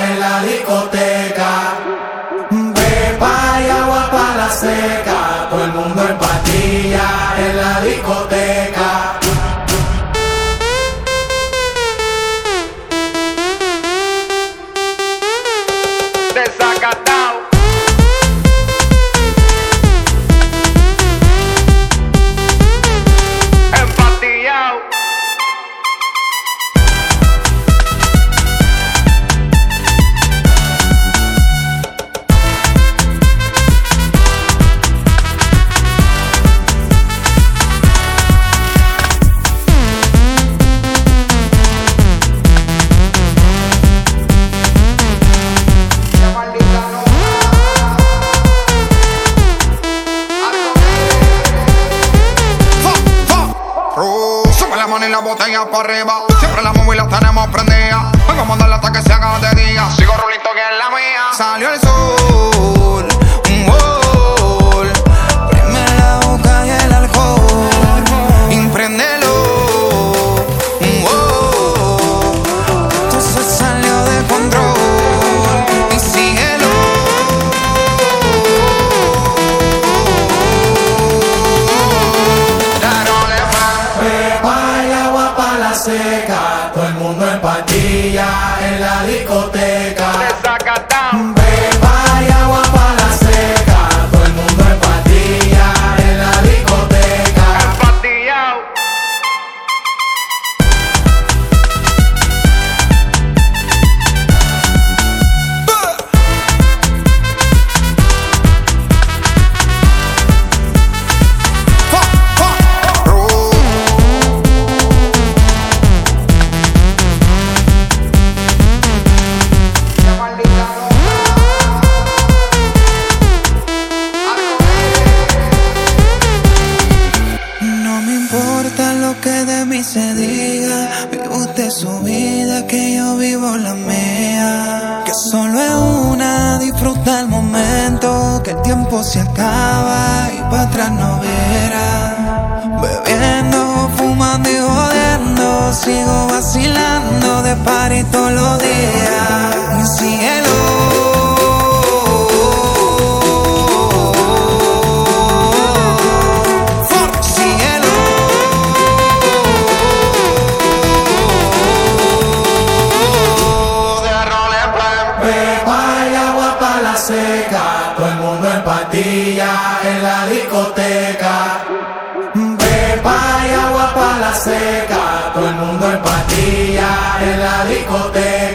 En la discoteca. Pepa y agua para la seca. Todo el mundo en patilla en la discoteca. La botella para arriba. Siempre la móvil la tenemos prendida. Vamos a darle hasta que se haga de día. Sigo rulito que es la mía. Salió el sol. La discoteca. El momento, que el tiempo se acaba y para atrás no verá. Bebiendo, fumando y jodiendo, sigo vacilando de par todos los días. Mundo en la discoteca. Pepa y agua para la seca, todo el mundo en patilla en la discoteca.